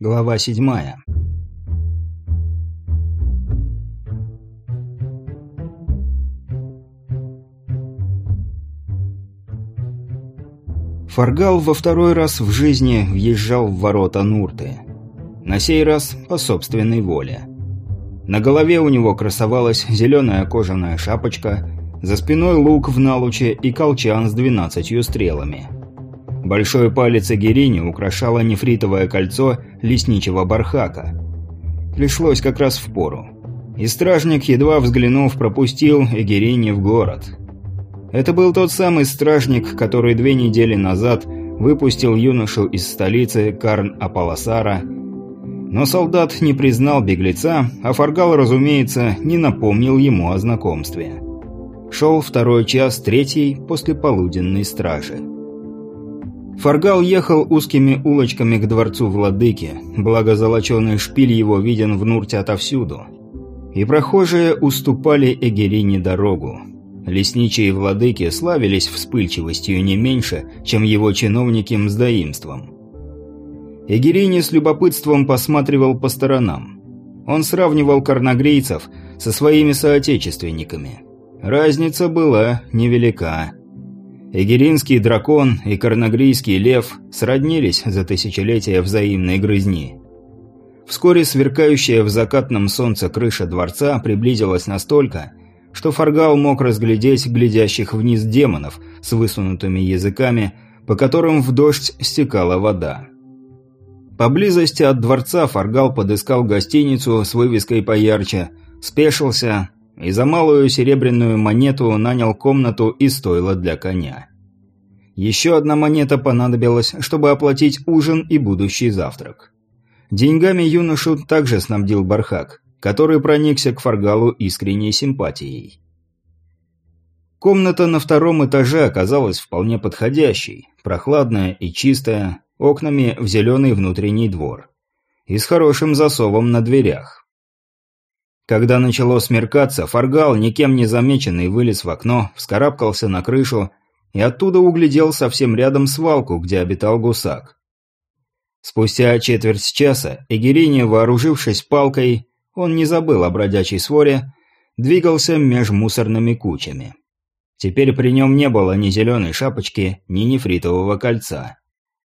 Глава седьмая. Фаргал во второй раз в жизни въезжал в ворота Нурты. На сей раз по собственной воле. На голове у него красовалась зеленая кожаная шапочка, за спиной лук в налуче и колчан с двенадцатью стрелами. Большой палец Эгерини украшало нефритовое кольцо лесничего бархака. Пришлось как раз в пору. И стражник, едва взглянув, пропустил Эгерини в город. Это был тот самый стражник, который две недели назад выпустил юношу из столицы Карн-Апаласара. Но солдат не признал беглеца, а Фаргал, разумеется, не напомнил ему о знакомстве. Шел второй час третьей после полуденной стражи. Фаргал ехал узкими улочками к дворцу владыки, благо золоченый шпиль его виден в Нурте отовсюду. И прохожие уступали Эгерине дорогу. Лесничие владыки славились вспыльчивостью не меньше, чем его чиновники мздоимством. Эгерине с любопытством посматривал по сторонам. Он сравнивал карнагрейцев со своими соотечественниками. Разница была невелика. Эгеринский дракон и Карнагрийский лев сроднились за тысячелетия взаимной грызни. Вскоре сверкающая в закатном солнце крыша дворца приблизилась настолько, что Фаргал мог разглядеть глядящих вниз демонов с высунутыми языками, по которым в дождь стекала вода. Поблизости от дворца Фаргал подыскал гостиницу с вывеской поярче, спешился, и за малую серебряную монету нанял комнату и стойло для коня. Еще одна монета понадобилась, чтобы оплатить ужин и будущий завтрак. Деньгами юношу также снабдил Бархак, который проникся к Фаргалу искренней симпатией. Комната на втором этаже оказалась вполне подходящей, прохладная и чистая, окнами в зеленый внутренний двор. И с хорошим засовом на дверях. Когда начало смеркаться, Фаргал, никем не замеченный, вылез в окно, вскарабкался на крышу и оттуда углядел совсем рядом свалку, где обитал гусак. Спустя четверть часа Эгерини, вооружившись палкой, он не забыл о бродячей своре, двигался меж мусорными кучами. Теперь при нем не было ни зеленой шапочки, ни нефритового кольца.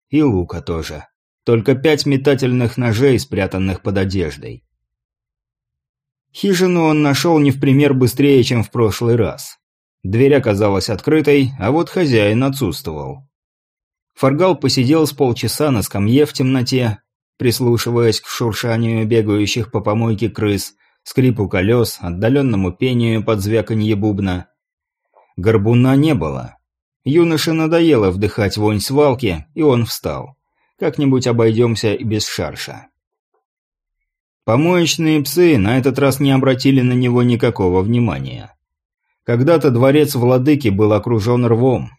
И лука тоже. Только пять метательных ножей, спрятанных под одеждой. Хижину он нашел не в пример быстрее, чем в прошлый раз. Дверь оказалась открытой, а вот хозяин отсутствовал. Фаргал посидел с полчаса на скамье в темноте, прислушиваясь к шуршанию бегающих по помойке крыс, скрипу колес, отдаленному пению под звяканье бубна. Горбуна не было. Юноше надоело вдыхать вонь свалки, и он встал. Как-нибудь обойдемся и без шарша. Помоечные псы на этот раз не обратили на него никакого внимания. Когда-то дворец владыки был окружен рвом.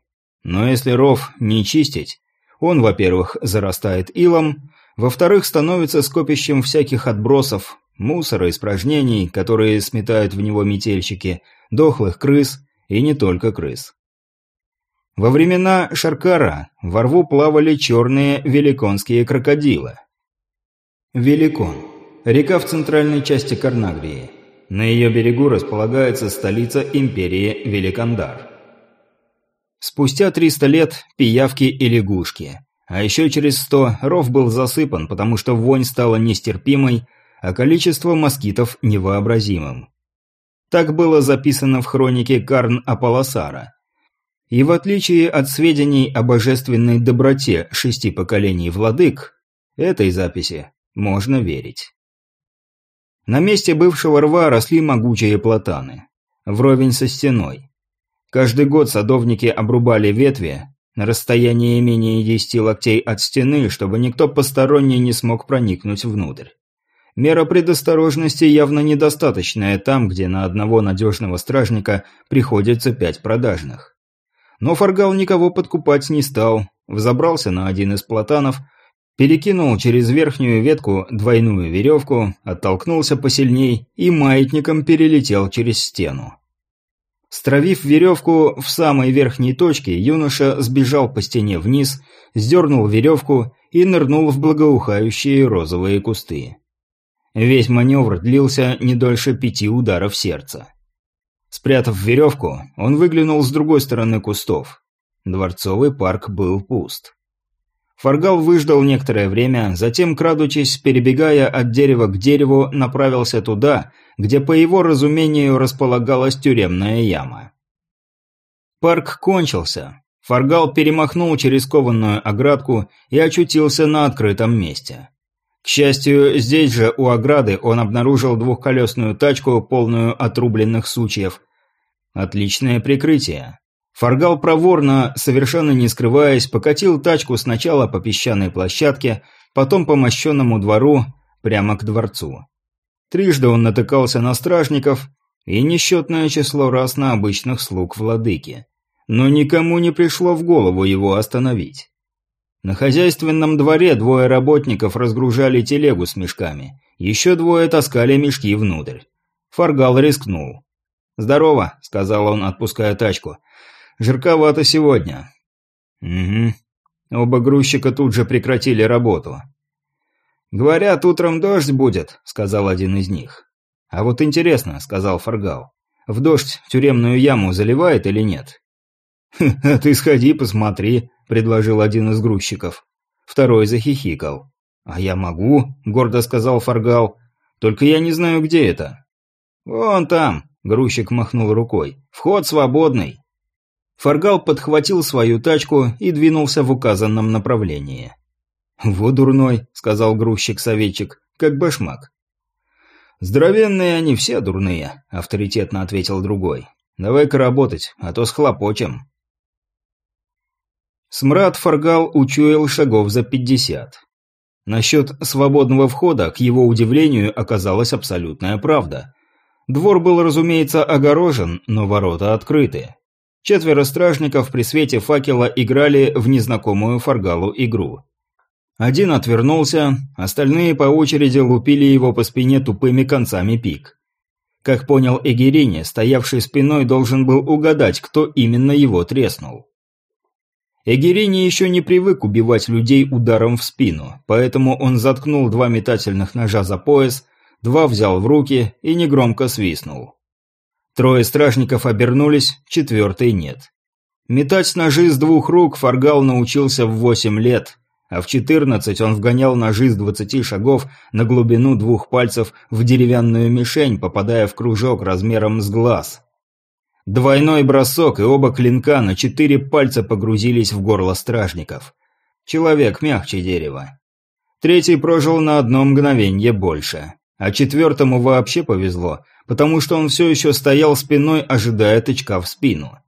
Но если ров не чистить, он, во-первых, зарастает илом, во-вторых, становится скопищем всяких отбросов, мусора, испражнений, которые сметают в него метельщики, дохлых крыс и не только крыс. Во времена Шаркара во рву плавали черные великонские крокодилы. Великон Река в центральной части Карнагрии. На ее берегу располагается столица империи Великандар. Спустя 300 лет – пиявки и лягушки. А еще через 100 ров был засыпан, потому что вонь стала нестерпимой, а количество москитов невообразимым. Так было записано в хронике Карн Аполосара. И в отличие от сведений о божественной доброте шести поколений владык, этой записи можно верить. На месте бывшего рва росли могучие платаны. Вровень со стеной. Каждый год садовники обрубали ветви на расстоянии менее 10 локтей от стены, чтобы никто посторонний не смог проникнуть внутрь. Мера предосторожности явно недостаточная там, где на одного надежного стражника приходится пять продажных. Но Фаргал никого подкупать не стал, взобрался на один из платанов – Перекинул через верхнюю ветку двойную веревку, оттолкнулся посильней и маятником перелетел через стену. Стравив веревку в самой верхней точке, юноша сбежал по стене вниз, сдернул веревку и нырнул в благоухающие розовые кусты. Весь маневр длился не дольше пяти ударов сердца. Спрятав веревку, он выглянул с другой стороны кустов. Дворцовый парк был пуст. Фаргал выждал некоторое время, затем, крадучись, перебегая от дерева к дереву, направился туда, где, по его разумению, располагалась тюремная яма. Парк кончился. Фаргал перемахнул через кованную оградку и очутился на открытом месте. К счастью, здесь же, у ограды, он обнаружил двухколесную тачку, полную отрубленных сучьев. Отличное прикрытие. Фаргал проворно, совершенно не скрываясь, покатил тачку сначала по песчаной площадке, потом по мощенному двору, прямо к дворцу. Трижды он натыкался на стражников и несчетное число раз на обычных слуг владыки. Но никому не пришло в голову его остановить. На хозяйственном дворе двое работников разгружали телегу с мешками. Еще двое таскали мешки внутрь. Фаргал рискнул. «Здорово», — сказал он, отпуская тачку. Жарковато сегодня». «Угу». Оба грузчика тут же прекратили работу. «Говорят, утром дождь будет», — сказал один из них. «А вот интересно», — сказал Фаргал, — «в дождь тюремную яму заливает или нет?» «А ты сходи, посмотри», — предложил один из грузчиков. Второй захихикал. «А я могу», — гордо сказал Фаргал. «Только я не знаю, где это». «Вон там», — грузчик махнул рукой. «Вход свободный». Фаргал подхватил свою тачку и двинулся в указанном направлении. «Вот дурной», — сказал грузчик-советчик, — «как башмак». «Здоровенные они все дурные», — авторитетно ответил другой. «Давай-ка работать, а то схлопочем». Смрад Фаргал учуял шагов за пятьдесят. Насчет свободного входа, к его удивлению, оказалась абсолютная правда. Двор был, разумеется, огорожен, но ворота открыты. Четверо стражников при свете факела играли в незнакомую Фаргалу игру. Один отвернулся, остальные по очереди лупили его по спине тупыми концами пик. Как понял Эгерини, стоявший спиной должен был угадать, кто именно его треснул. Эгерини еще не привык убивать людей ударом в спину, поэтому он заткнул два метательных ножа за пояс, два взял в руки и негромко свистнул. Трое стражников обернулись, четвертый нет. Метать ножи с двух рук Фаргал научился в восемь лет, а в четырнадцать он вгонял ножи с двадцати шагов на глубину двух пальцев в деревянную мишень, попадая в кружок размером с глаз. Двойной бросок, и оба клинка на четыре пальца погрузились в горло стражников. Человек мягче дерева. Третий прожил на одно мгновенье больше. А четвертому вообще повезло, потому что он все еще стоял спиной, ожидая тычка в спину.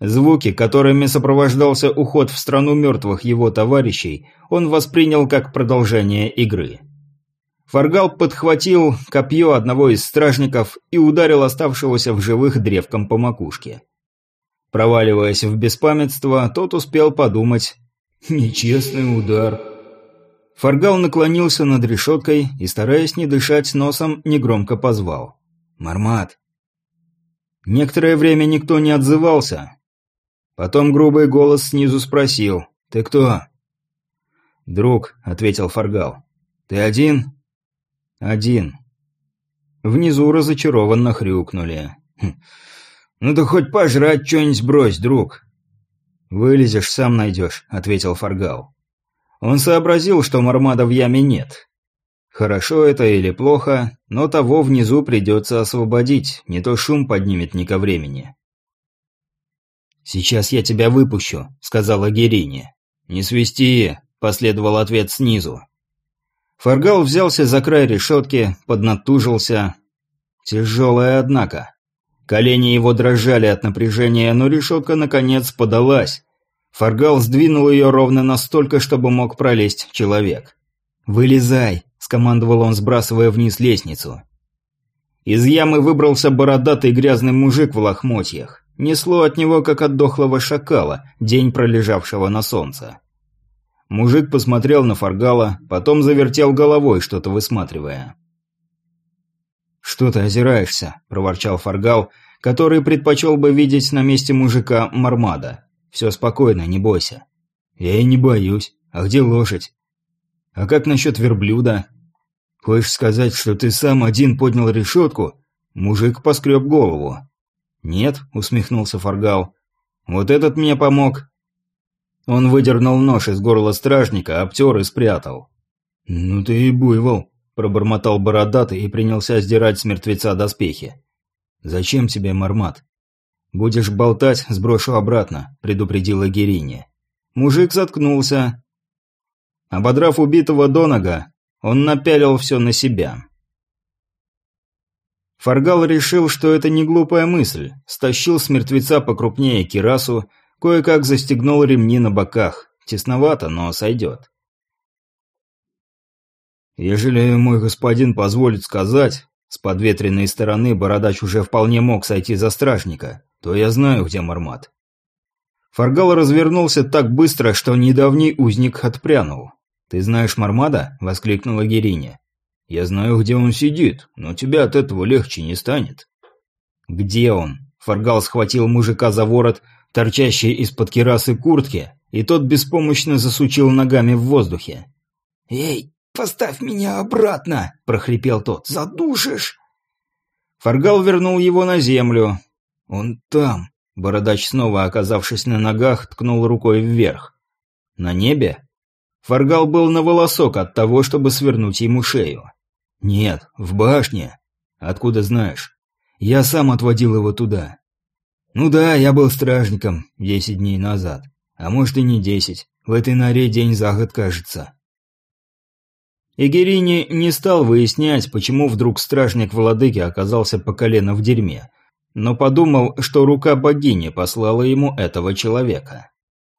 Звуки, которыми сопровождался уход в страну мертвых его товарищей, он воспринял как продолжение игры. Фаргал подхватил копье одного из стражников и ударил оставшегося в живых древком по макушке. Проваливаясь в беспамятство, тот успел подумать «Нечестный удар». Фаргал наклонился над решеткой и, стараясь не дышать носом, негромко позвал. «Мармат!» Некоторое время никто не отзывался. Потом грубый голос снизу спросил. «Ты кто?» «Друг», — ответил Фаргал. «Ты один?» «Один». Внизу разочарованно хрюкнули. «Хм. «Ну да хоть пожрать что-нибудь брось, друг». «Вылезешь, сам найдешь», — ответил Фаргал. Он сообразил, что Мармада в яме нет. Хорошо это или плохо, но того внизу придется освободить, не то шум поднимет не ко времени. «Сейчас я тебя выпущу», — сказала Герине. «Не свисти», — последовал ответ снизу. Фаргал взялся за край решетки, поднатужился. Тяжелая, однако. Колени его дрожали от напряжения, но решетка, наконец, подалась, Фаргал сдвинул ее ровно настолько, чтобы мог пролезть человек. «Вылезай!» – скомандовал он, сбрасывая вниз лестницу. Из ямы выбрался бородатый грязный мужик в лохмотьях. Несло от него, как от дохлого шакала, день пролежавшего на солнце. Мужик посмотрел на Фаргала, потом завертел головой, что-то высматривая. «Что ты озираешься?» – проворчал Фаргал, который предпочел бы видеть на месте мужика Мармада. Все спокойно, не бойся. Я и не боюсь. А где лошадь? А как насчет верблюда? Хочешь сказать, что ты сам один поднял решетку? Мужик поскреб голову. Нет, усмехнулся Фаргал. Вот этот мне помог. Он выдернул нож из горла стражника, обтер и спрятал. «Ну ты и буйвол», – пробормотал бородатый и принялся сдирать с мертвеца доспехи. «Зачем тебе мармат?» «Будешь болтать, сброшу обратно», – предупредила Герине. Мужик заткнулся. Ободрав убитого Донага, он напялил все на себя. Фаргал решил, что это не глупая мысль, стащил с мертвеца покрупнее кирасу, кое-как застегнул ремни на боках. Тесновато, но сойдет. «Ежели мой господин позволит сказать...» С подветренной стороны бородач уже вполне мог сойти за стражника, то я знаю, где Мармат. Фаргал развернулся так быстро, что недавний узник отпрянул. «Ты знаешь Мармада?» – воскликнула Гериня. «Я знаю, где он сидит, но тебе от этого легче не станет». «Где он?» – Фаргал схватил мужика за ворот, торчащий из-под кирасы куртки, и тот беспомощно засучил ногами в воздухе. «Эй, поставь меня обратно!» – прохрипел тот. «Задушишь!» Фаргал вернул его на землю. «Он там!» – бородач, снова оказавшись на ногах, ткнул рукой вверх. «На небе?» Фаргал был на волосок от того, чтобы свернуть ему шею. «Нет, в башне. Откуда знаешь? Я сам отводил его туда. Ну да, я был стражником десять дней назад. А может и не десять. В этой норе день за год кажется». Игерини не стал выяснять, почему вдруг стражник владыки оказался по колено в дерьме, но подумал, что рука богини послала ему этого человека.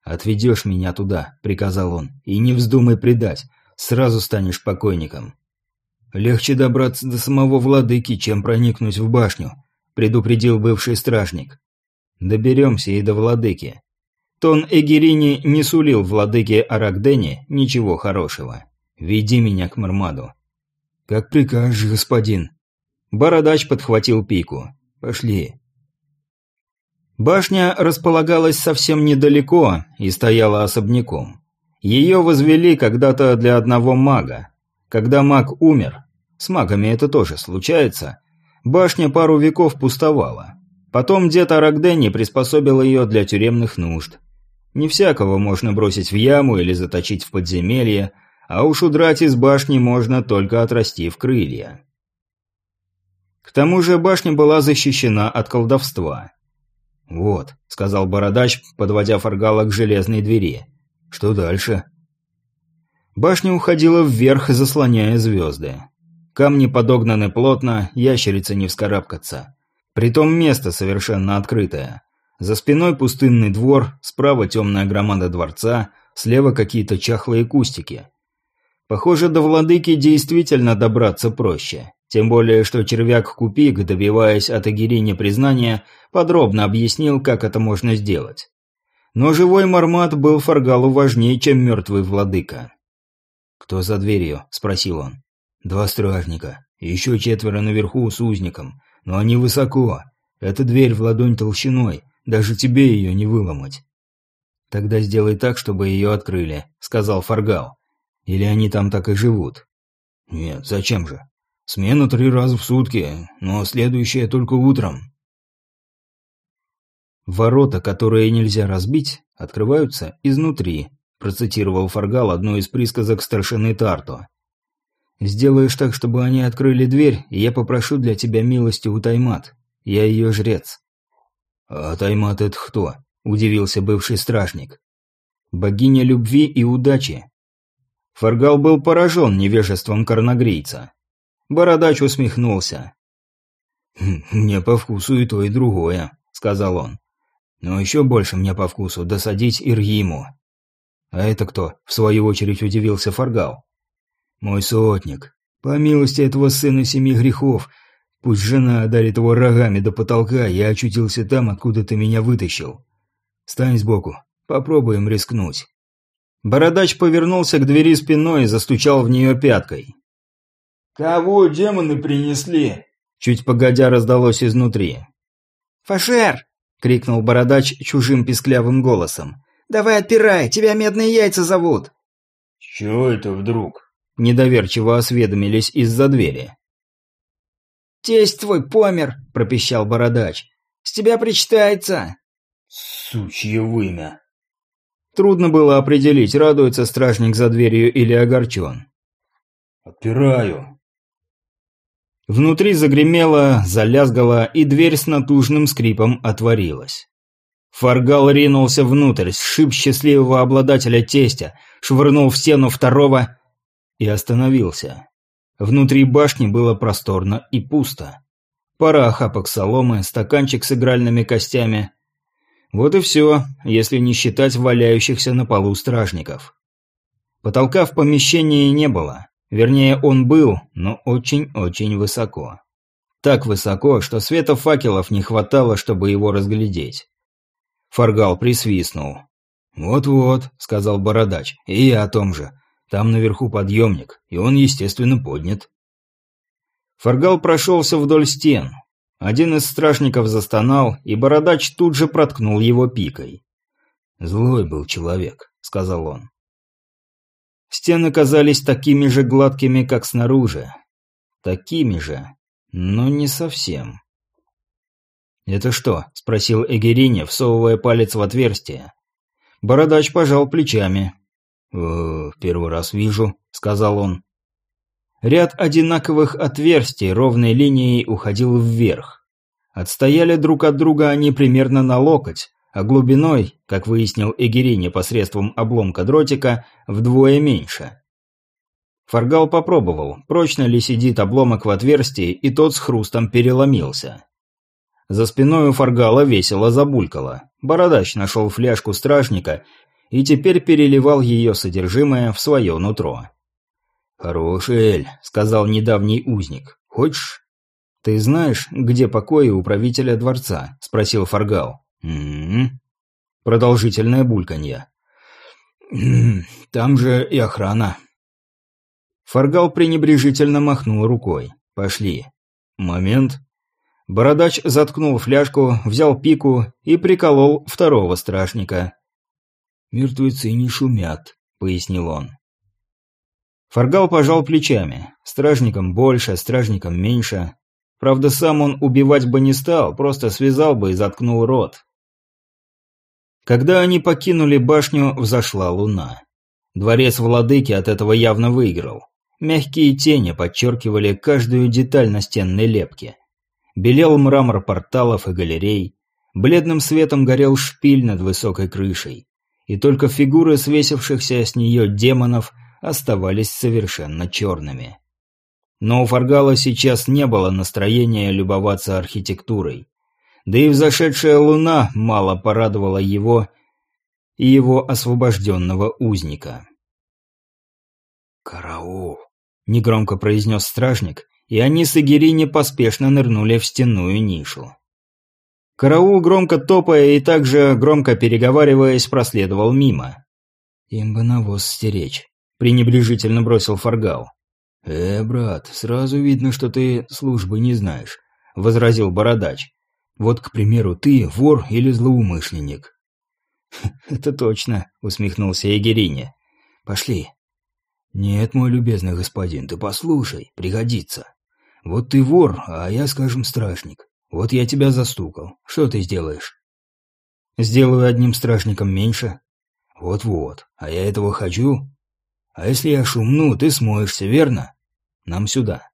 «Отведешь меня туда», — приказал он, — «и не вздумай предать, сразу станешь покойником». «Легче добраться до самого владыки, чем проникнуть в башню», — предупредил бывший стражник. «Доберемся и до владыки». Тон Эгерини не сулил владыке Арагдене ничего хорошего. «Веди меня к Мармаду». «Как прикажешь, господин». Бородач подхватил пику. «Пошли». Башня располагалась совсем недалеко и стояла особняком. Ее возвели когда-то для одного мага. Когда маг умер, с магами это тоже случается, башня пару веков пустовала. Потом дед Арагдени приспособил ее для тюремных нужд. Не всякого можно бросить в яму или заточить в подземелье, а уж удрать из башни можно только отрастив крылья. К тому же башня была защищена от колдовства. «Вот», — сказал бородач, подводя Фаргала к железной двери. «Что дальше?» Башня уходила вверх, заслоняя звезды. Камни подогнаны плотно, ящерица не вскарабкаться. Притом место совершенно открытое. За спиной пустынный двор, справа темная громада дворца, слева какие-то чахлые кустики. Похоже, до владыки действительно добраться проще. Тем более, что червяк-купик, добиваясь от Агирини признания, подробно объяснил, как это можно сделать. Но живой Мармат был Фаргалу важнее, чем мертвый владыка. «Кто за дверью?» – спросил он. «Два стражника. Еще четверо наверху с узником. Но они высоко. Эта дверь в ладонь толщиной. Даже тебе ее не выломать». «Тогда сделай так, чтобы ее открыли», – сказал Фаргал. «Или они там так и живут?» «Нет, зачем же? Смена три раза в сутки, но следующая только утром. «Ворота, которые нельзя разбить, открываются изнутри», процитировал Фаргал одну из присказок старшины Тарто. «Сделаешь так, чтобы они открыли дверь, и я попрошу для тебя милости у Таймат. Я ее жрец». «А Таймат это кто?» – удивился бывший стражник. «Богиня любви и удачи». Фаргал был поражен невежеством корногрейца. Бородач усмехнулся. «Хм, «Мне по вкусу и то, и другое», — сказал он. «Но еще больше мне по вкусу досадить Иргиму». «А это кто?» — в свою очередь удивился Фаргал. «Мой сотник. По милости этого сына семи грехов, пусть жена одарит его рогами до потолка, я очутился там, откуда ты меня вытащил. Стань сбоку, попробуем рискнуть». Бородач повернулся к двери спиной и застучал в нее пяткой. «Кого демоны принесли?» Чуть погодя раздалось изнутри. «Фашер!» — крикнул бородач чужим писклявым голосом. «Давай отпирай, тебя медные яйца зовут!» «Чего это вдруг?» — недоверчиво осведомились из-за двери. «Тесть твой помер!» — пропищал бородач. «С тебя причитается!» «Сучье вымя!» Трудно было определить, радуется стражник за дверью или огорчен. «Отпираю!» Внутри загремело, залязгало, и дверь с натужным скрипом отворилась. Фаргал ринулся внутрь, сшиб счастливого обладателя тестя, швырнул в стену второго и остановился. Внутри башни было просторно и пусто. Пара охапок соломы, стаканчик с игральными костями. Вот и все, если не считать валяющихся на полу стражников. Потолка в помещении не было. Вернее, он был, но очень-очень высоко. Так высоко, что света факелов не хватало, чтобы его разглядеть. Фаргал присвистнул. «Вот-вот», — сказал Бородач, — «и я о том же. Там наверху подъемник, и он, естественно, поднят». Фаргал прошелся вдоль стен. Один из стражников застонал, и Бородач тут же проткнул его пикой. «Злой был человек», — сказал он. Стены казались такими же гладкими, как снаружи. Такими же, но не совсем. «Это что?» – спросил Эгерине, всовывая палец в отверстие. Бородач пожал плечами. «Э, «Первый раз вижу», – сказал он. Ряд одинаковых отверстий ровной линией уходил вверх. Отстояли друг от друга они примерно на локоть, а глубиной, как выяснил Эгери непосредством обломка дротика, вдвое меньше. Фаргал попробовал, прочно ли сидит обломок в отверстии, и тот с хрустом переломился. За спиной у Фаргала весело забулькало. Бородач нашел фляжку стражника и теперь переливал ее содержимое в свое нутро. «Хороший эль», — сказал недавний узник. «Хочешь?» «Ты знаешь, где покои у правителя дворца?» — спросил Фаргал. «М-м-м». Продолжительное бульканье. «М-м, там же и охрана». Фаргал пренебрежительно махнул рукой. «Пошли». «Момент». Бородач заткнул фляжку, взял пику и приколол второго стражника. «Мертвецы не шумят», — пояснил он. Фаргал пожал плечами. Стражникам больше, стражникам меньше. Правда, сам он убивать бы не стал, просто связал бы и заткнул рот. Когда они покинули башню, взошла луна. Дворец владыки от этого явно выиграл. Мягкие тени подчеркивали каждую деталь настенной лепки. Белел мрамор порталов и галерей. Бледным светом горел шпиль над высокой крышей. И только фигуры свесившихся с нее демонов оставались совершенно черными. Но у Фаргала сейчас не было настроения любоваться архитектурой. Да и взошедшая луна мало порадовала его и его освобожденного узника. «Караул!» — негромко произнес стражник, и они с Игерини поспешно нырнули в стенную нишу. Караул, громко топая и также громко переговариваясь, проследовал мимо. «Им бы навоз стеречь», — пренебрежительно бросил Фаргал. «Э, брат, сразу видно, что ты службы не знаешь», — возразил Бородач. Вот, к примеру, ты вор или злоумышленник. Это точно, усмехнулся Егерине. Пошли. Нет, мой любезный господин, ты послушай, пригодится. Вот ты вор, а я, скажем, стражник. Вот я тебя застукал. Что ты сделаешь? Сделаю одним стражником меньше. Вот-вот. А я этого хочу. А если я шумну, ты смоешься, верно? Нам сюда.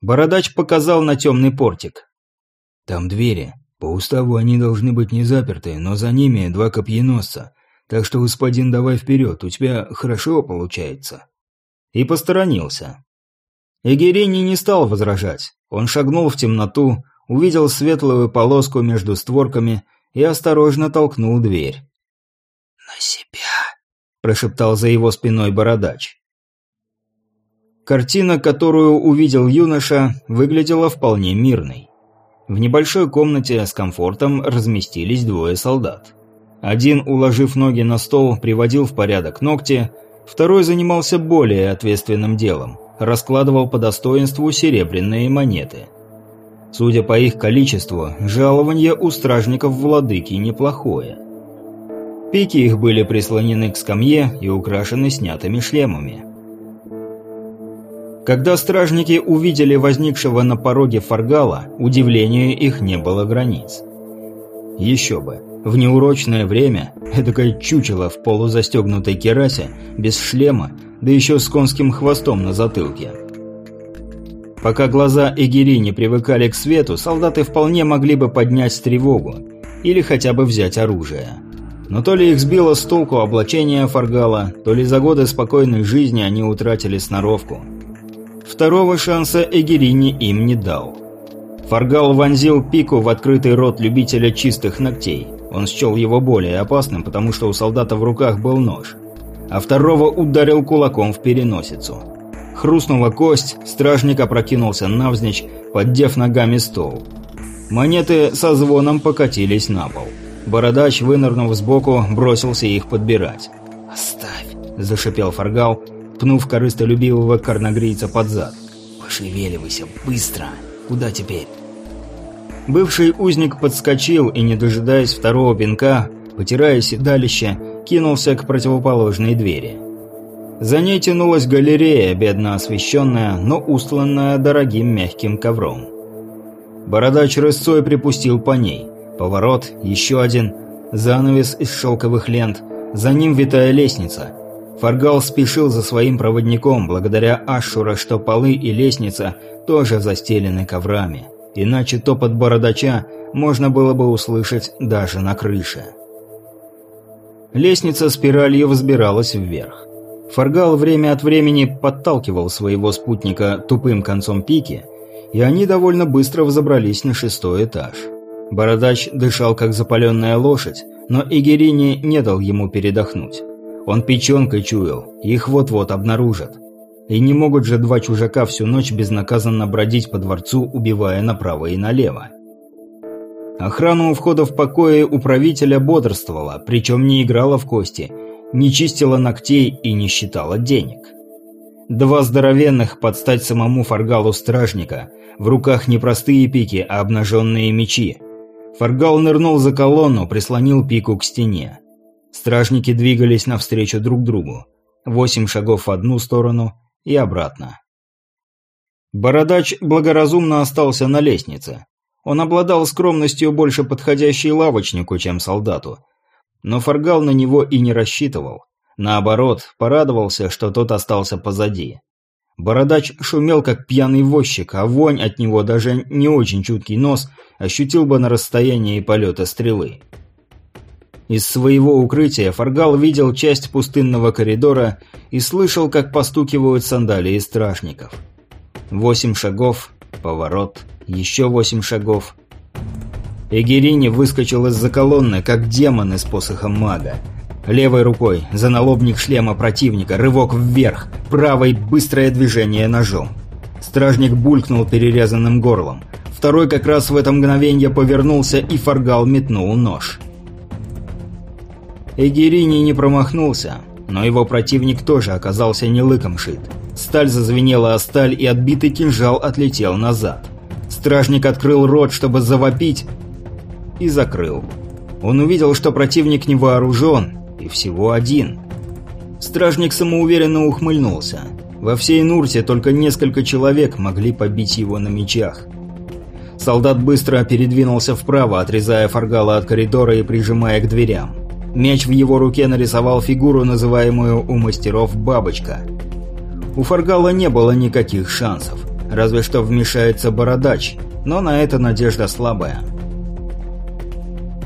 Бородач показал на темный портик. Там двери. По уставу они должны быть не заперты, но за ними два копьеносца. Так что, господин, давай вперед, у тебя хорошо получается». И посторонился. Эгерини не стал возражать. Он шагнул в темноту, увидел светлую полоску между створками и осторожно толкнул дверь. «На себя!» – прошептал за его спиной бородач. Картина, которую увидел юноша, выглядела вполне мирной. В небольшой комнате с комфортом разместились двое солдат. Один, уложив ноги на стол, приводил в порядок ногти, второй занимался более ответственным делом – раскладывал по достоинству серебряные монеты. Судя по их количеству, жалование у стражников владыки неплохое. Пики их были прислонены к скамье и украшены снятыми шлемами. Когда стражники увидели возникшего на пороге фаргала, удивлению их не было границ. Еще бы, в неурочное время эдакое чучело в полузастегнутой керасе, без шлема, да еще с конским хвостом на затылке. Пока глаза Эгери не привыкали к свету, солдаты вполне могли бы поднять тревогу или хотя бы взять оружие. Но то ли их сбило с толку облачение Фаргала, то ли за годы спокойной жизни они утратили сноровку. Второго шанса Эгерини им не дал. Фаргал вонзил пику в открытый рот любителя чистых ногтей. Он счел его более опасным, потому что у солдата в руках был нож. А второго ударил кулаком в переносицу. Хрустнула кость, стражник опрокинулся навзничь, поддев ногами стол. Монеты со звоном покатились на пол. Бородач, вынырнув сбоку, бросился их подбирать. «Оставь!» – зашипел Фаргал, пнув корыстолюбивого корногрийца под зад. «Пошевеливайся, быстро! Куда теперь?» Бывший узник подскочил и, не дожидаясь второго пинка, потирая седалище, кинулся к противоположной двери. За ней тянулась галерея, бедно освещенная, но устланная дорогим мягким ковром. Бородач рысцой припустил по ней – Поворот, еще один, занавес из шелковых лент, за ним витая лестница. Фаргал спешил за своим проводником, благодаря Ашура, что полы и лестница тоже застелены коврами. Иначе топот бородача можно было бы услышать даже на крыше. Лестница спиралью взбиралась вверх. Фаргал время от времени подталкивал своего спутника тупым концом пики, и они довольно быстро взобрались на шестой этаж. Бородач дышал, как запаленная лошадь, но Игерини не дал ему передохнуть. Он печенкой чуял, их вот-вот обнаружат. И не могут же два чужака всю ночь безнаказанно бродить по дворцу, убивая направо и налево. Охрана у входа в покое управителя бодрствовала, причем не играла в кости, не чистила ногтей и не считала денег. Два здоровенных под стать самому фаргалу стражника, в руках не простые пики, а обнаженные мечи – Фаргал нырнул за колонну, прислонил пику к стене. Стражники двигались навстречу друг другу. Восемь шагов в одну сторону и обратно. Бородач благоразумно остался на лестнице. Он обладал скромностью больше подходящей лавочнику, чем солдату. Но Фаргал на него и не рассчитывал. Наоборот, порадовался, что тот остался позади. Бородач шумел, как пьяный возчик, а вонь от него даже не очень чуткий нос ощутил бы на расстоянии полета стрелы. Из своего укрытия Фаргал видел часть пустынного коридора и слышал, как постукивают сандалии стражников. Восемь шагов, поворот, еще восемь шагов. Эгерини выскочил из-за колонны, как демон из посоха мага. Левой рукой за налобник шлема противника, рывок вверх, правой быстрое движение ножом. Стражник булькнул перерезанным горлом. Второй как раз в это мгновение повернулся и Фаргал метнул нож. Эгерини не промахнулся, но его противник тоже оказался не лыком шит. Сталь зазвенела о сталь, и отбитый кинжал отлетел назад. Стражник открыл рот, чтобы завопить, и закрыл. Он увидел, что противник не вооружен, и всего один. Стражник самоуверенно ухмыльнулся. Во всей Нурте только несколько человек могли побить его на мечах. Солдат быстро передвинулся вправо, отрезая Фаргала от коридора и прижимая к дверям. Меч в его руке нарисовал фигуру, называемую у мастеров «бабочка». У Фаргала не было никаких шансов, разве что вмешается бородач, но на это надежда слабая.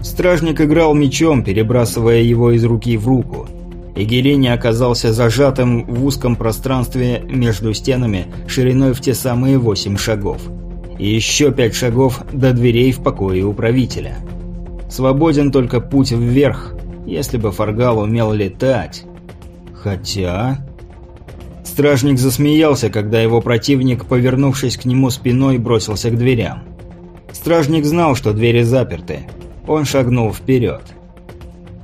Стражник играл мечом, перебрасывая его из руки в руку. Игелини оказался зажатым в узком пространстве между стенами шириной в те самые восемь шагов и еще пять шагов до дверей в покое управителя. Свободен только путь вверх, если бы Фаргал умел летать. Хотя... Стражник засмеялся, когда его противник, повернувшись к нему спиной, бросился к дверям. Стражник знал, что двери заперты. Он шагнул вперед.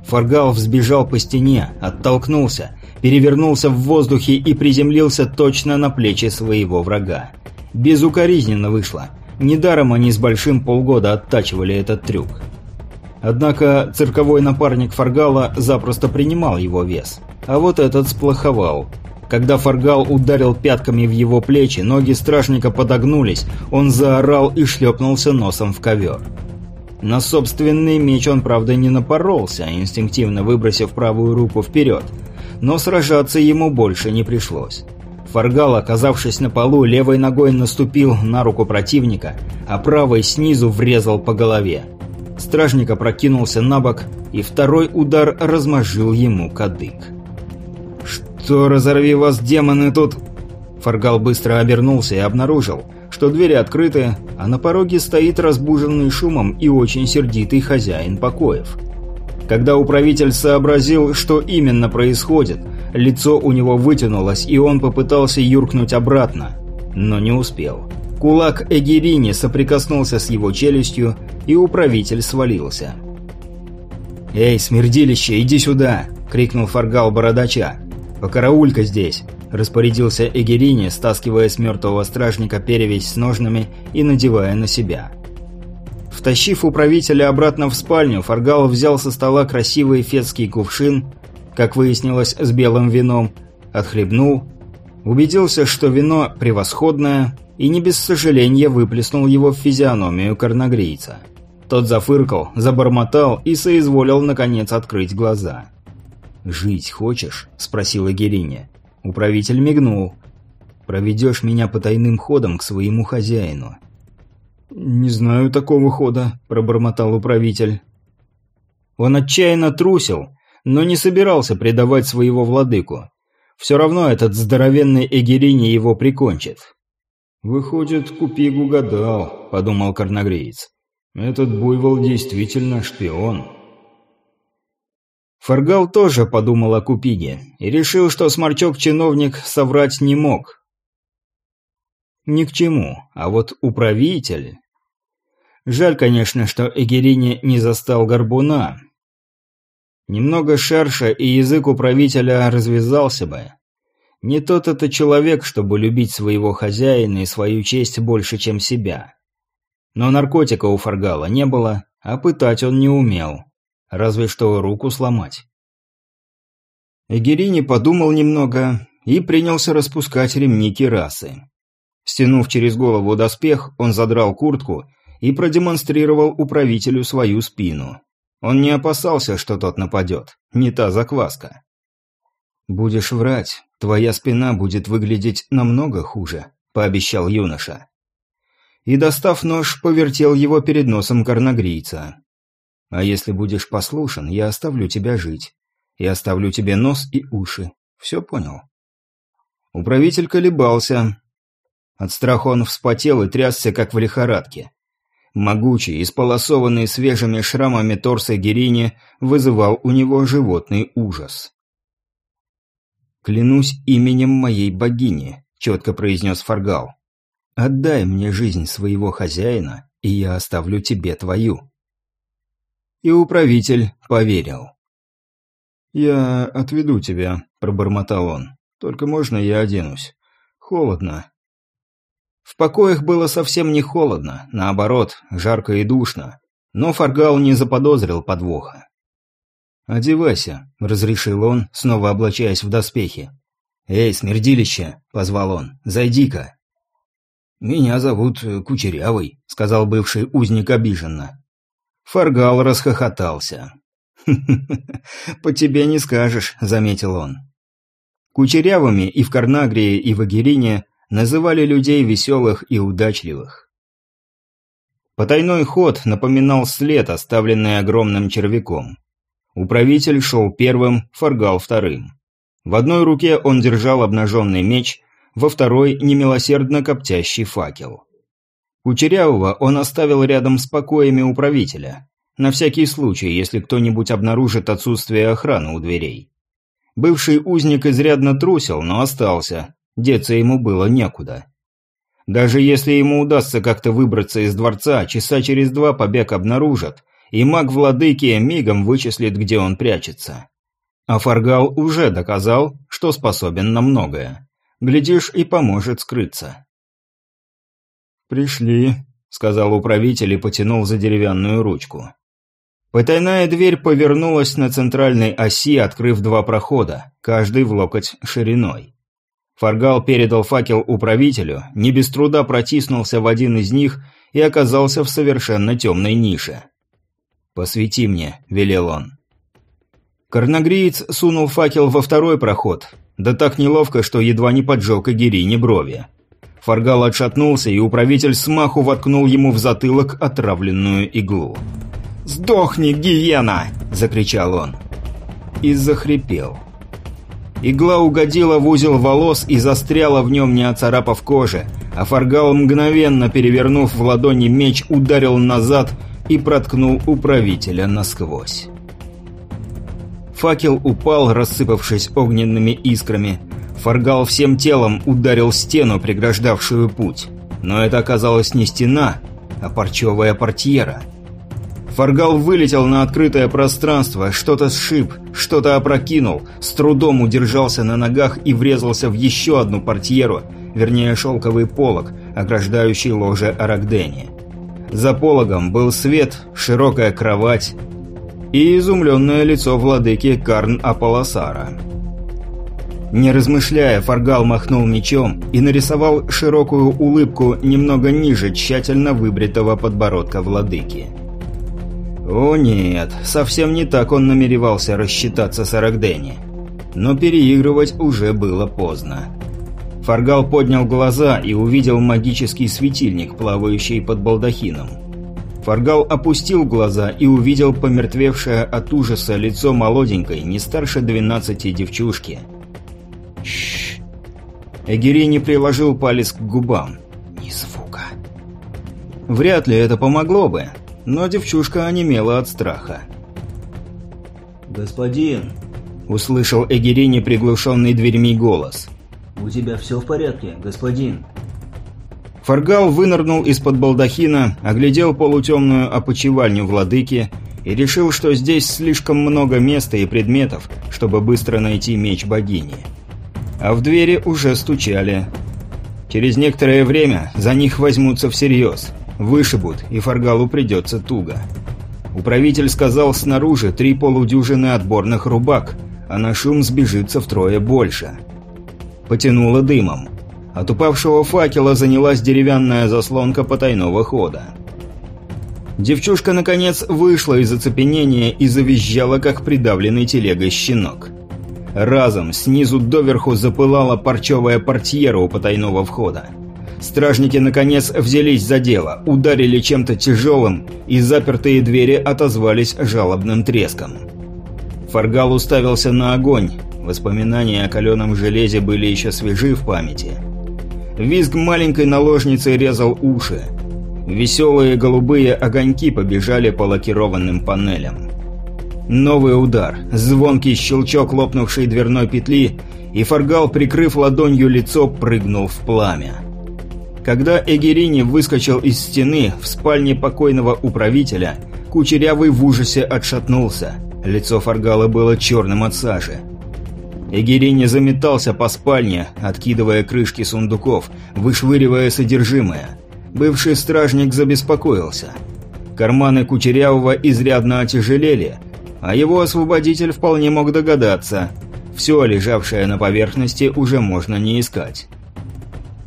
Фаргал взбежал по стене, оттолкнулся, перевернулся в воздухе и приземлился точно на плечи своего врага. Безукоризненно вышло. Недаром они с Большим полгода оттачивали этот трюк. Однако цирковой напарник Фаргала запросто принимал его вес. А вот этот сплоховал. Когда Фаргал ударил пятками в его плечи, ноги стражника подогнулись, он заорал и шлепнулся носом в ковер. На собственный меч он, правда, не напоролся, инстинктивно выбросив правую руку вперед. Но сражаться ему больше не пришлось. Фаргал, оказавшись на полу, левой ногой наступил на руку противника, а правой снизу врезал по голове. Стражник опрокинулся на бок, и второй удар размозжил ему кадык. «Что, разорви вас, демоны, тут...» Фаргал быстро обернулся и обнаружил, что двери открыты, а на пороге стоит разбуженный шумом и очень сердитый хозяин покоев. Когда управитель сообразил, что именно происходит, лицо у него вытянулось, и он попытался юркнуть обратно, но не успел. Кулак Эгерини соприкоснулся с его челюстью, и управитель свалился. «Эй, смердилище, иди сюда!» — крикнул Фаргал бородача. «Покараулька здесь!» — распорядился Эгерини, стаскивая с мертвого стражника перевязь с ножными и надевая на себя. Втащив управителя обратно в спальню, Фаргал взял со стола красивый фетский кувшин, как выяснилось, с белым вином, отхлебнул, убедился, что вино превосходное, и не без сожаления выплеснул его в физиономию корногрийца. Тот зафыркал, забормотал и соизволил, наконец, открыть глаза. «Жить хочешь?» – спросила Гериня. Управитель мигнул. «Проведешь меня по тайным ходам к своему хозяину». «Не знаю такого хода», – пробормотал управитель. Он отчаянно трусил, но не собирался предавать своего владыку. Все равно этот здоровенный Эгерини его прикончит. «Выходит, Купигу гадал», — подумал Корногреец. «Этот буйвол действительно шпион». Фаргал тоже подумал о Купиге и решил, что сморчок-чиновник соврать не мог. Ни к чему, а вот управитель... Жаль, конечно, что Эгерини не застал Горбуна. Немного шерша и язык управителя развязался бы. Не тот это человек, чтобы любить своего хозяина и свою честь больше, чем себя. Но наркотика у Фаргала не было, а пытать он не умел. Разве что руку сломать. Эгерини подумал немного и принялся распускать ремни кирасы. Стянув через голову доспех, он задрал куртку и продемонстрировал управителю свою спину. Он не опасался, что тот нападет. Не та закваска. «Будешь врать, твоя спина будет выглядеть намного хуже», — пообещал юноша. И, достав нож, повертел его перед носом корногрийца. «А если будешь послушен, я оставлю тебя жить. И оставлю тебе нос и уши. Все понял?» Управитель колебался. От страха он вспотел и трясся, как в лихорадке. Могучий, исполосованный свежими шрамами торса Герини вызывал у него животный ужас. «Клянусь именем моей богини», — четко произнес Фаргал. «Отдай мне жизнь своего хозяина, и я оставлю тебе твою». И управитель поверил. «Я отведу тебя», — пробормотал он. «Только можно я оденусь? Холодно». В покоях было совсем не холодно, наоборот, жарко и душно. Но Фаргал не заподозрил подвоха. «Одевайся», — разрешил он, снова облачаясь в доспехи. «Эй, смердилище!» — позвал он. «Зайди-ка!» «Меня зовут Кучерявый», — сказал бывший узник обиженно. Фаргал расхохотался. по тебе не скажешь», — заметил он. Кучерявыми и в Карнагрии, и в Агирине называли людей веселых и удачливых. Потайной ход напоминал след, оставленный огромным червяком. Управитель шел первым, Фаргал вторым. В одной руке он держал обнаженный меч, во второй – немилосердно коптящий факел. Кучерявого он оставил рядом с покоями управителя, на всякий случай, если кто-нибудь обнаружит отсутствие охраны у дверей. Бывший узник изрядно трусил, но остался, деться ему было некуда. Даже если ему удастся как-то выбраться из дворца, часа через два побег обнаружат, и маг владыки мигом вычислит, где он прячется. А Фаргал уже доказал, что способен на многое. Глядишь, и поможет скрыться. «Пришли», — сказал управитель и потянул за деревянную ручку. Потайная дверь повернулась на центральной оси, открыв два прохода, каждый в локоть шириной. Фаргал передал факел управителю, не без труда протиснулся в один из них и оказался в совершенно темной нише. «Посвети мне», — велел он. Корногриец сунул факел во второй проход, да так неловко, что едва не поджег Игирине брови. Фаргал отшатнулся, и управитель смаху воткнул ему в затылок отравленную иглу. «Сдохни, гиена!» – закричал он. И захрипел. Игла угодила в узел волос и застряла в нем, не оцарапав кожи, а Фаргал, мгновенно перевернув в ладони меч, ударил назад и проткнул управителя насквозь. Факел упал, рассыпавшись огненными искрами. Фаргал всем телом ударил стену, преграждавшую путь. Но это оказалась не стена, а парчевая портьера – Фаргал вылетел на открытое пространство, что-то сшиб, что-то опрокинул, с трудом удержался на ногах и врезался в еще одну портьеру, вернее шелковый полог, ограждающий ложе Арагдени. За пологом был свет, широкая кровать и изумленное лицо владыки Карн Аполосара. Не размышляя, Фаргал махнул мечом и нарисовал широкую улыбку немного ниже тщательно выбритого подбородка владыки. О нет, совсем не так он намеревался рассчитаться с Арагдени. Но переигрывать уже было поздно. Фаргал поднял глаза и увидел магический светильник, плавающий под балдахином. Фаргал опустил глаза и увидел помертвевшее от ужаса лицо молоденькой, не старше двенадцати девчушки. Шш. Эгери не приложил палец к губам. Ни звука. Вряд ли это помогло бы, но девчушка онемела от страха. «Господин!» – услышал Эгерини приглушенный дверьми голос. «У тебя все в порядке, господин?» Фаргал вынырнул из-под балдахина, оглядел полутемную опочивальню владыки и решил, что здесь слишком много места и предметов, чтобы быстро найти меч богини. А в двери уже стучали. Через некоторое время за них возьмутся всерьез – Вышибут, и Фаргалу придется туго. Управитель сказал снаружи три полудюжины отборных рубак, а на шум сбежится втрое больше. Потянуло дымом. От упавшего факела занялась деревянная заслонка потайного хода. Девчушка, наконец, вышла из оцепенения и завизжала, как придавленный телегой щенок. Разом, снизу доверху, запылала парчевая портьера у потайного входа. Стражники, наконец, взялись за дело, ударили чем-то тяжелым, и запертые двери отозвались жалобным треском. Фаргал уставился на огонь. Воспоминания о каленом железе были еще свежи в памяти. Визг маленькой наложницы резал уши. Веселые голубые огоньки побежали по лакированным панелям. Новый удар, звонкий щелчок лопнувшей дверной петли, и Фаргал, прикрыв ладонью лицо, прыгнул в пламя. Когда Эгерини выскочил из стены в спальне покойного управителя, Кучерявый в ужасе отшатнулся. Лицо Фаргала было черным от сажи. Эгерини заметался по спальне, откидывая крышки сундуков, вышвыривая содержимое. Бывший стражник забеспокоился. Карманы Кучерявого изрядно отяжелели, а его освободитель вполне мог догадаться. Все, лежавшее на поверхности, уже можно не искать.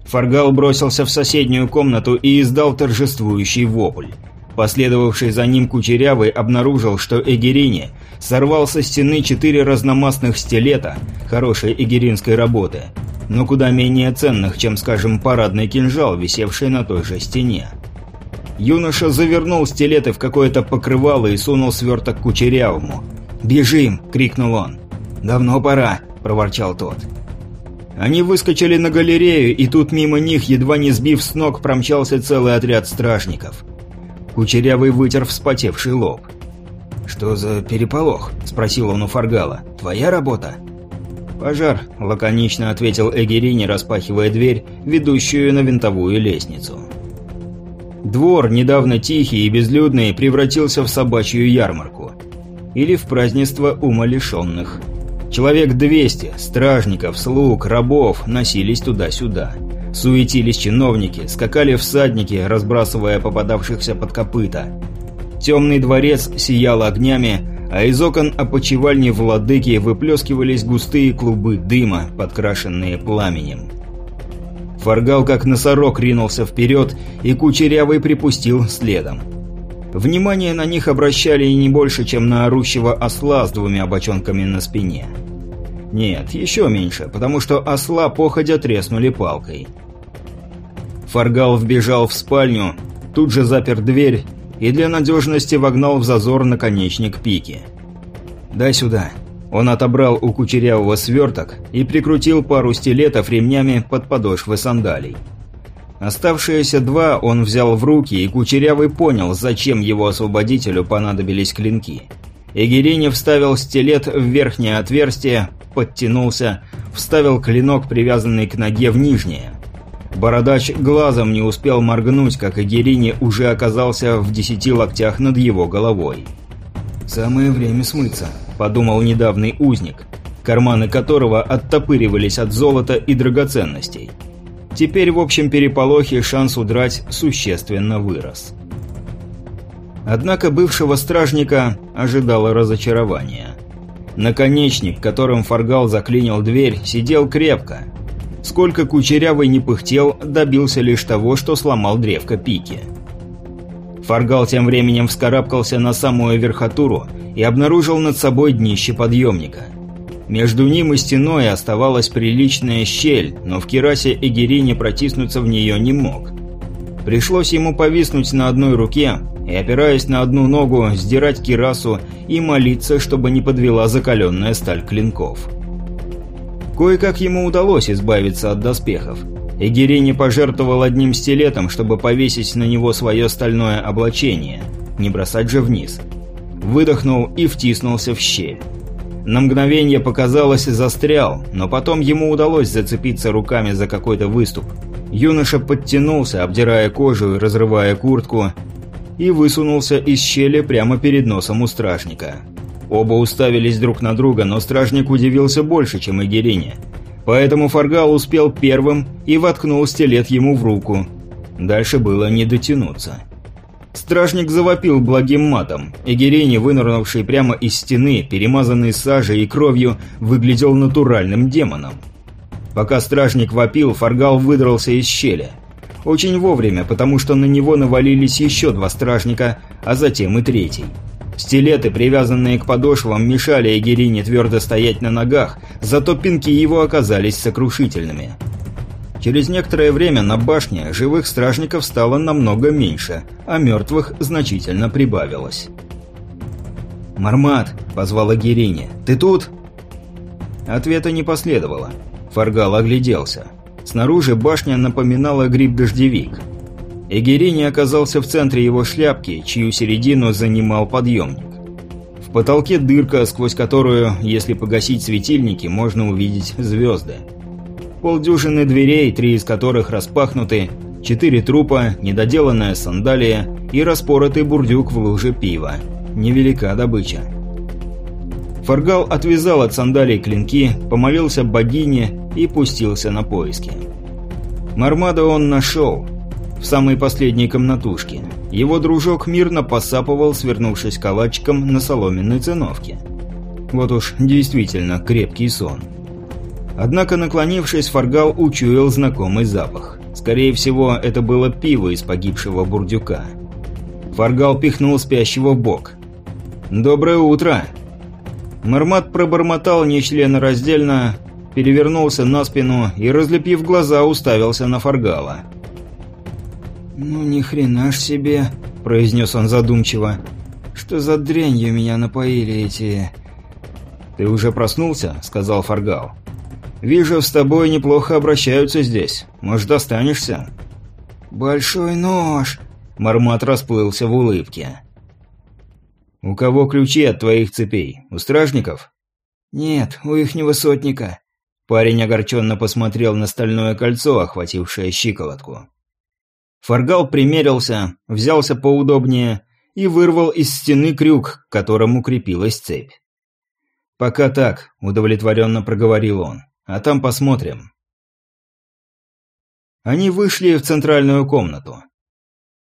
Фаргал бросился в соседнюю комнату и издал торжествующий вопль. Последовавший за ним Кучерявый обнаружил, что Эгерини сорвал со стены четыре разномастных стилета хорошей эгеринской работы, но куда менее ценных, чем, скажем, парадный кинжал, висевший на той же стене. Юноша завернул стилеты в какое-то покрывало и сунул сверток Кучерявому. «Бежим!» – крикнул он. «Давно пора!» – проворчал тот. Они выскочили на галерею, и тут мимо них, едва не сбив с ног, промчался целый отряд стражников. Кучерявый вытер вспотевший лоб. «Что за переполох?» – спросил он у Фаргала. «Твоя работа?» «Пожар», – лаконично ответил Эгерини, распахивая дверь, ведущую на винтовую лестницу. Двор, недавно тихий и безлюдный, превратился в собачью ярмарку. Или в празднество умалишенных. Человек 200, стражников, слуг, рабов, носились туда-сюда. Суетились чиновники, скакали всадники, разбрасывая попадавшихся под копыта. Темный дворец сиял огнями, а из окон опочивальни владыки выплескивались густые клубы дыма, подкрашенные пламенем. Фаргал как носорог ринулся вперед, и Кучерявый припустил следом. Внимание на них обращали не больше, чем на орущего осла с двумя бочонками на спине. Нет, еще меньше, потому что осла походя треснули палкой. Фаргал вбежал в спальню, тут же запер дверь и для надежности вогнал в зазор наконечник пики. «Дай сюда». Он отобрал у кучерявого сверток и прикрутил пару стилетов ремнями под подошвы сандалий. Оставшиеся два он взял в руки, и Кучерявый понял, зачем его освободителю понадобились клинки. Эгерини вставил стилет в верхнее отверстие, подтянулся, вставил клинок, привязанный к ноге, в нижнее. Бородач глазом не успел моргнуть, как Эгерини уже оказался в десяти локтях над его головой. «Самое время смыться», – подумал недавний узник, карманы которого оттопыривались от золота и драгоценностей. Теперь в общем переполохе шанс удрать существенно вырос. Однако бывшего стражника ожидало разочарование. Наконечник, которым Фаргал заклинил дверь, сидел крепко. Сколько Кучерявый не пыхтел, добился лишь того, что сломал древко пики. Фаргал тем временем вскарабкался на самую верхотуру и обнаружил над собой днище подъемника – между ним и стеной оставалась приличная щель, но в керасе Эгерине протиснуться в нее не мог. Пришлось ему повиснуть на одной руке и, опираясь на одну ногу, сдирать кирасу и молиться, чтобы не подвела закаленная сталь клинков. Кое-как ему удалось избавиться от доспехов. Эгерине пожертвовал одним стилетом, чтобы повесить на него свое стальное облачение, не бросать же вниз. Выдохнул и втиснулся в щель. На мгновение показалось застрял, но потом ему удалось зацепиться руками за какой-то выступ. Юноша подтянулся, обдирая кожу и разрывая куртку, и высунулся из щели прямо перед носом у стражника. Оба уставились друг на друга, но стражник удивился больше, чем Игерине. Поэтому Фаргал успел первым и воткнул стилет ему в руку. Дальше было не дотянуться. Стражник завопил благим матом. Эгерени, вынырнувший прямо из стены, перемазанный сажей и кровью, выглядел натуральным демоном. Пока стражник вопил, Фаргал выдрался из щели. Очень вовремя, потому что на него навалились еще два стражника, а затем и третий. Стилеты, привязанные к подошвам, мешали Эгерине твердо стоять на ногах, зато пинки его оказались сокрушительными. Через некоторое время на башне живых стражников стало намного меньше, а мертвых значительно прибавилось. «Мармат!» – позвала Герине. «Ты тут?» Ответа не последовало. Фаргал огляделся. Снаружи башня напоминала гриб-дождевик. Эгерини оказался в центре его шляпки, чью середину занимал подъемник. В потолке дырка, сквозь которую, если погасить светильники, можно увидеть звезды. Полдюжины дверей, три из которых распахнуты, четыре трупа, недоделанная сандалия и распоротый бурдюк в луже пива. Невелика добыча. Фаргал отвязал от сандалий клинки, помолился богине и пустился на поиски. Мармада он нашел. В самой последней комнатушке. Его дружок мирно посапывал, свернувшись калачиком на соломенной циновке. Вот уж действительно крепкий сон. Однако, наклонившись, Фаргал учуял знакомый запах. Скорее всего, это было пиво из погибшего бурдюка. Фаргал пихнул спящего в бок. «Доброе утро!» Мармат пробормотал нечленораздельно, перевернулся на спину и, разлепив глаза, уставился на Фаргала. «Ну ни хрена ж себе!» – произнес он задумчиво. «Что за дрянью меня напоили эти...» «Ты уже проснулся?» – сказал Фаргал. Вижу, с тобой неплохо обращаются здесь. Может, останешься?» «Большой нож!» Мармат расплылся в улыбке. «У кого ключи от твоих цепей? У стражников?» «Нет, у ихнего сотника». Парень огорченно посмотрел на стальное кольцо, охватившее щиколотку. Фаргал примерился, взялся поудобнее и вырвал из стены крюк, к которому крепилась цепь. «Пока так», — удовлетворенно проговорил он. А там посмотрим. Они вышли в центральную комнату.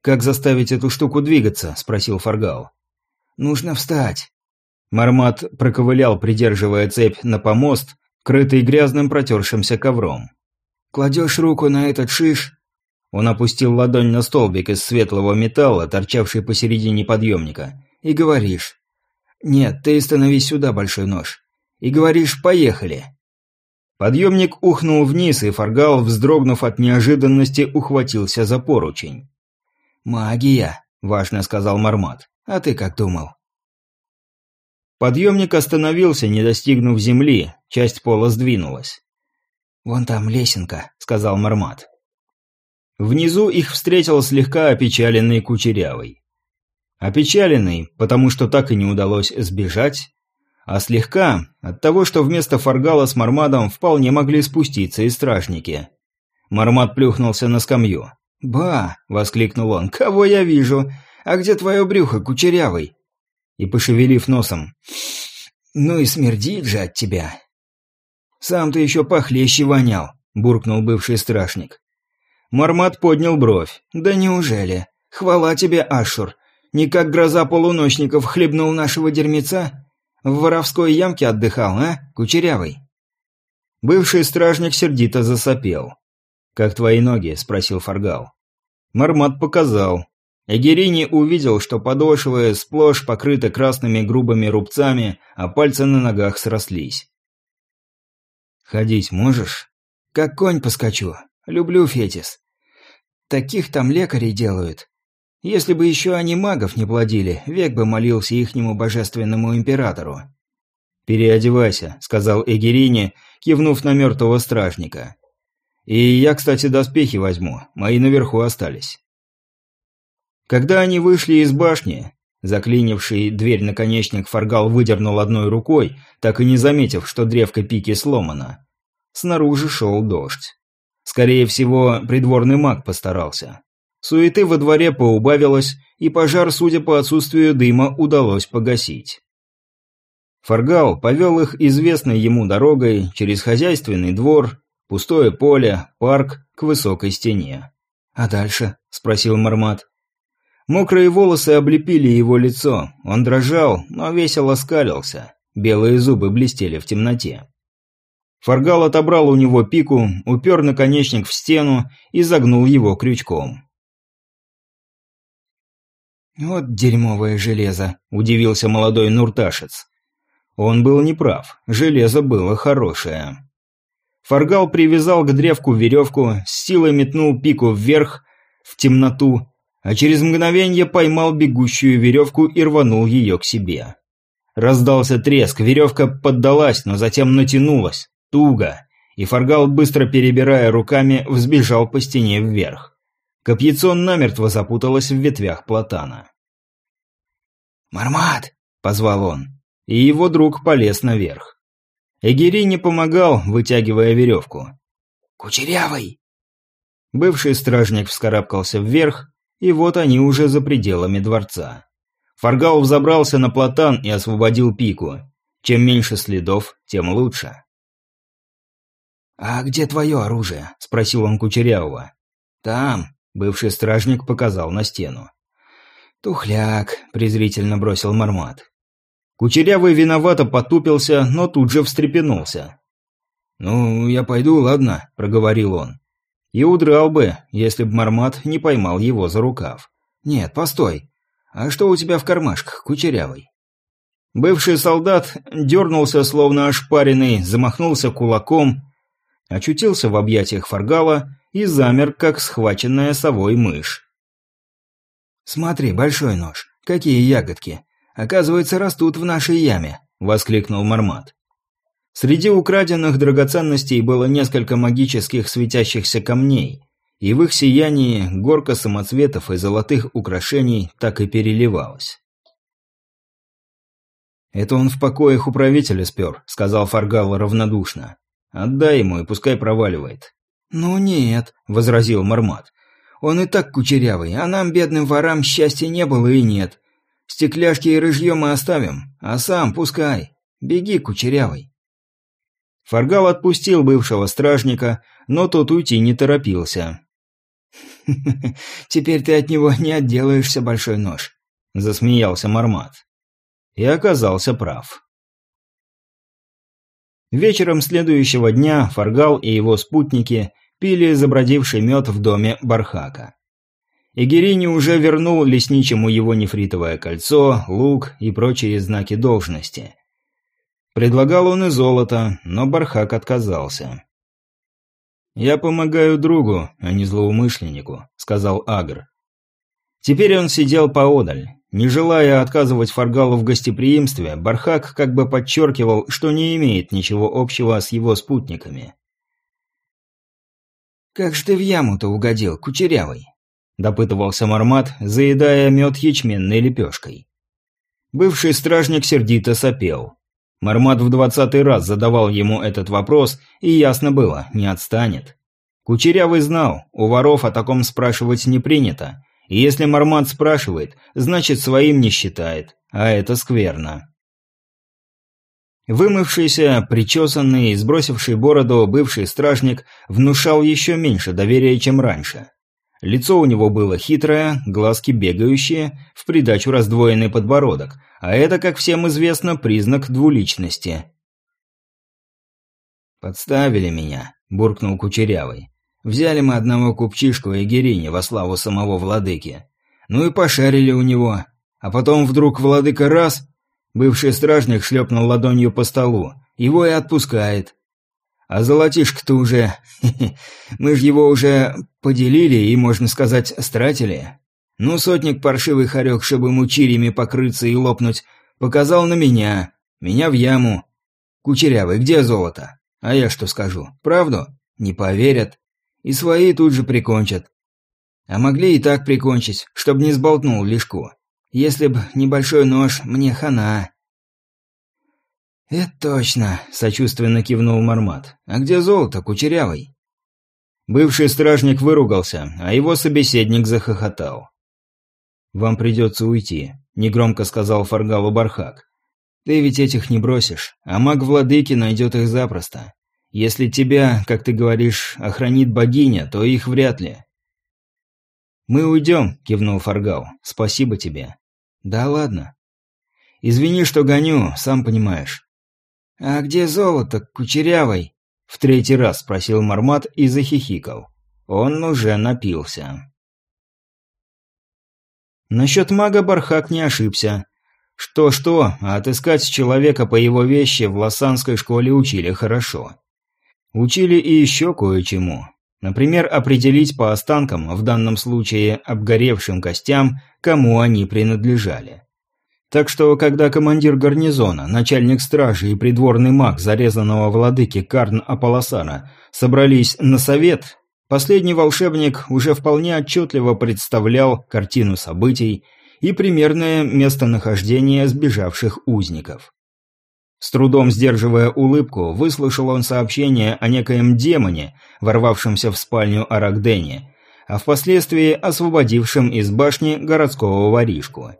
«Как заставить эту штуку двигаться?» – спросил Фаргал. «Нужно встать». Мармат проковылял, придерживая цепь на помост, крытый грязным протершимся ковром. «Кладешь руку на этот шиш...» Он опустил ладонь на столбик из светлого металла, торчавший посередине подъемника, и говоришь. «Нет, ты становись сюда, большой нож». И говоришь «поехали». Подъемник ухнул вниз, и Фаргал, вздрогнув от неожиданности, ухватился за поручень. «Магия», — важно сказал Мармат. «А ты как думал?» Подъемник остановился, не достигнув земли, часть пола сдвинулась. «Вон там лесенка», — сказал Мармат. Внизу их встретил слегка опечаленный Кучерявый. Опечаленный, потому что так и не удалось сбежать, а слегка от того, что вместо фаргала с Мармадом вполне могли спуститься и стражники. Мармад плюхнулся на скамью. «Ба!» – воскликнул он. «Кого я вижу? А где твое брюхо, кучерявый?» И пошевелив носом. «Ну и смердит же от тебя!» «Сам ты еще похлеще вонял», – буркнул бывший страшник. Мармат поднял бровь. «Да неужели? Хвала тебе, Ашур! Не как гроза полуночников хлебнул нашего дерьмеца? В воровской ямке отдыхал, а, кучерявый?» Бывший стражник сердито засопел. «Как твои ноги?» – спросил Фаргал. Мармат показал. Эгерини увидел, что подошвы сплошь покрыты красными грубыми рубцами, а пальцы на ногах срослись. «Ходить можешь?» «Как конь поскочу. Люблю фетис. Таких там лекарей делают. Если бы еще они магов не плодили, век бы молился ихнему божественному императору. «Переодевайся», — сказал Эгерини, кивнув на мертвого стражника. «И я, кстати, доспехи возьму, мои наверху остались». Когда они вышли из башни, заклинивший дверь наконечник Фаргал выдернул одной рукой, так и не заметив, что древко пики сломано. Снаружи шел дождь. Скорее всего, придворный маг постарался. Суеты во дворе поубавилось, и пожар, судя по отсутствию дыма, удалось погасить. Фаргал повел их известной ему дорогой через хозяйственный двор, пустое поле, парк к высокой стене. «А дальше?» – спросил Мармат. Мокрые волосы облепили его лицо, он дрожал, но весело скалился, белые зубы блестели в темноте. Фаргал отобрал у него пику, упер наконечник в стену и загнул его крючком. «Вот дерьмовое железо», – удивился молодой нурташец. Он был неправ, железо было хорошее. Фаргал привязал к древку веревку, с силой метнул пику вверх, в темноту, а через мгновение поймал бегущую веревку и рванул ее к себе. Раздался треск, веревка поддалась, но затем натянулась, туго, и Фаргал, быстро перебирая руками, взбежал по стене вверх. Копьецо намертво запуталось в ветвях платана. «Мармат!» – позвал он, и его друг полез наверх. Эгери не помогал, вытягивая веревку. «Кучерявый!» Бывший стражник вскарабкался вверх, и вот они уже за пределами дворца. Фаргал взобрался на платан и освободил пику. Чем меньше следов, тем лучше. «А где твое оружие?» – спросил он Кучерявого. «Там», Бывший стражник показал на стену. «Тухляк», – презрительно бросил Мармат. Кучерявый виновато потупился, но тут же встрепенулся. «Ну, я пойду, ладно», – проговорил он. И удрал бы, если б Мармат не поймал его за рукав. «Нет, постой. А что у тебя в кармашках, Кучерявый?» Бывший солдат дернулся, словно ошпаренный, замахнулся кулаком, очутился в объятиях Фаргала и замер, как схваченная совой мышь. «Смотри, большой нож, какие ягодки! Оказывается, растут в нашей яме!» – воскликнул Мармат. Среди украденных драгоценностей было несколько магических светящихся камней, и в их сиянии горка самоцветов и золотых украшений так и переливалась. «Это он в покоях управителя спер», – сказал Фаргал равнодушно. «Отдай ему и пускай проваливает». «Ну нет», — возразил Мармат. «Он и так кучерявый, а нам, бедным ворам, счастья не было и нет. Стекляшки и рыжье мы оставим, а сам пускай. Беги, кучерявый». Фаргал отпустил бывшего стражника, но тот уйти не торопился. Теперь ты от него не отделаешься, большой нож», — засмеялся Мармат. И оказался прав. Вечером следующего дня Фаргал и его спутники пили забродивший мед в доме Бархака. Игерини уже вернул лесничему его нефритовое кольцо, лук и прочие знаки должности. Предлагал он и золото, но Бархак отказался. «Я помогаю другу, а не злоумышленнику», — сказал Агр. Теперь он сидел поодаль. Не желая отказывать Фаргалу в гостеприимстве, Бархак как бы подчеркивал, что не имеет ничего общего с его спутниками. «Как же ты в яму-то угодил, кучерявый?» – допытывался Мармат, заедая мед ячменной лепешкой. Бывший стражник сердито сопел. Мармат в двадцатый раз задавал ему этот вопрос, и ясно было, не отстанет. Кучерявый знал, у воров о таком спрашивать не принято, и если Мармат спрашивает, значит своим не считает, а это скверно. Вымывшийся, причесанный и сбросивший бороду бывший стражник внушал еще меньше доверия, чем раньше. Лицо у него было хитрое, глазки бегающие, в придачу раздвоенный подбородок, а это, как всем известно, признак двуличности. «Подставили меня», – буркнул Кучерявый. «Взяли мы одного купчишку Эгерини во славу самого владыки. Ну и пошарили у него. А потом вдруг владыка раз...» Бывший стражник шлепнул ладонью по столу. «Его и отпускает. А золотишко-то уже... Мы ж его уже поделили и, можно сказать, стратили. Ну, сотник паршивый хорек, чтобы мучирями покрыться и лопнуть, показал на меня. Меня в яму. Кучерявый, где золото? А я что скажу? Правду? Не поверят. И свои тут же прикончат. А могли и так прикончить, чтобы не сболтнул лишку. Если б небольшой нож, мне хана. «Это точно», — сочувственно кивнул Мармат. «А где золото, кучерявый?» Бывший стражник выругался, а его собеседник захохотал. «Вам придется уйти», — негромко сказал Фаргалу Бархак. «Ты ведь этих не бросишь, а маг владыки найдет их запросто. Если тебя, как ты говоришь, охранит богиня, то их вряд ли». «Мы уйдем», — кивнул Фаргал. «Спасибо тебе». «Да ладно». «Извини, что гоню, сам понимаешь. «А где золото, кучерявый?» — в третий раз спросил Мармат и захихикал. Он уже напился. Насчет мага Бархак не ошибся. Что-что, а отыскать человека по его вещи в Лосанской школе учили хорошо. Учили и еще кое-чему. Например, определить по останкам, в данном случае обгоревшим костям, кому они принадлежали. Так что, когда командир гарнизона, начальник стражи и придворный маг зарезанного владыки Карн Аполосара собрались на совет, последний волшебник уже вполне отчетливо представлял картину событий и примерное местонахождение сбежавших узников. С трудом сдерживая улыбку, выслушал он сообщение о некоем демоне, ворвавшемся в спальню Арагдени, а впоследствии освободившем из башни городского воришку.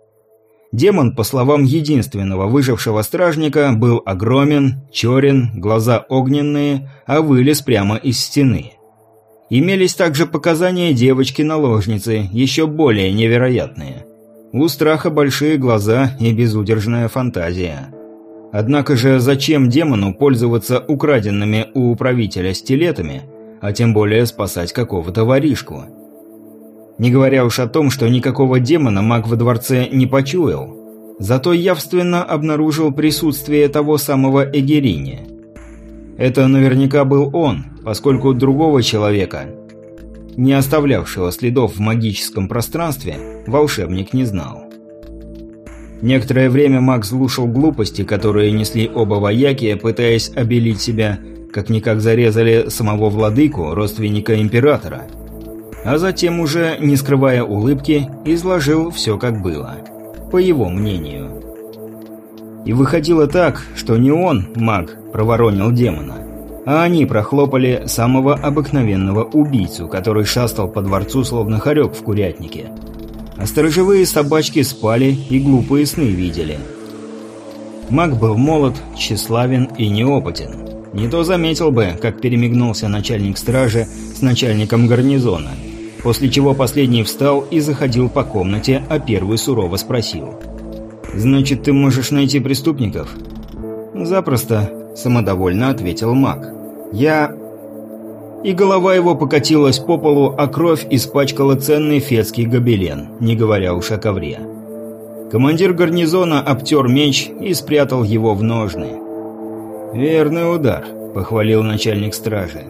Демон, по словам единственного выжившего стражника, был огромен, черен, глаза огненные, а вылез прямо из стены. Имелись также показания девочки-наложницы, еще более невероятные. У страха большие глаза и безудержная фантазия. Однако же зачем демону пользоваться украденными у управителя стилетами, а тем более спасать какого-то воришку? Не говоря уж о том, что никакого демона маг во дворце не почуял. Зато явственно обнаружил присутствие того самого Эгерини. Это наверняка был он, поскольку другого человека, не оставлявшего следов в магическом пространстве, волшебник не знал. Некоторое время маг слушал глупости, которые несли оба вояки, пытаясь обелить себя, как-никак зарезали самого владыку, родственника императора – а затем уже, не скрывая улыбки, изложил все как было, по его мнению. И выходило так, что не он, маг, проворонил демона, а они прохлопали самого обыкновенного убийцу, который шастал по дворцу словно хорек в курятнике. А сторожевые собачки спали и глупые сны видели. Маг был молод, тщеславен и неопытен. Не то заметил бы, как перемигнулся начальник стражи с начальником гарнизона – После чего последний встал и заходил по комнате, а первый сурово спросил. «Значит, ты можешь найти преступников?» «Запросто», – самодовольно ответил маг. «Я...» И голова его покатилась по полу, а кровь испачкала ценный фетский гобелен, не говоря уж о ковре. Командир гарнизона обтер меч и спрятал его в ножны. «Верный удар», – похвалил начальник стражи.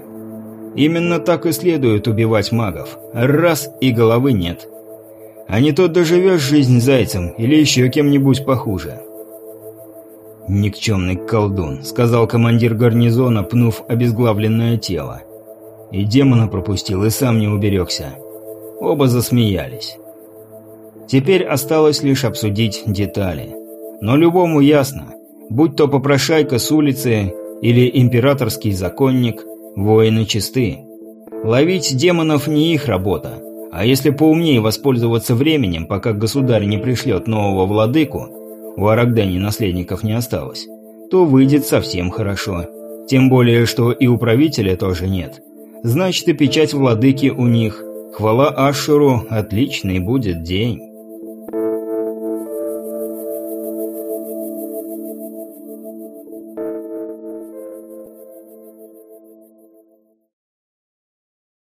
«Именно так и следует убивать магов. Раз – и головы нет. А не то доживешь жизнь зайцем или еще кем-нибудь похуже». «Никчемный колдун», – сказал командир гарнизона, пнув обезглавленное тело. И демона пропустил, и сам не уберегся. Оба засмеялись. Теперь осталось лишь обсудить детали. Но любому ясно, будь то попрошайка с улицы или императорский законник, воины чисты. Ловить демонов не их работа, а если поумнее воспользоваться временем, пока государь не пришлет нового владыку, у Арагдани наследников не осталось, то выйдет совсем хорошо. Тем более, что и у правителя тоже нет. Значит, и печать владыки у них. Хвала Ашуру, отличный будет день.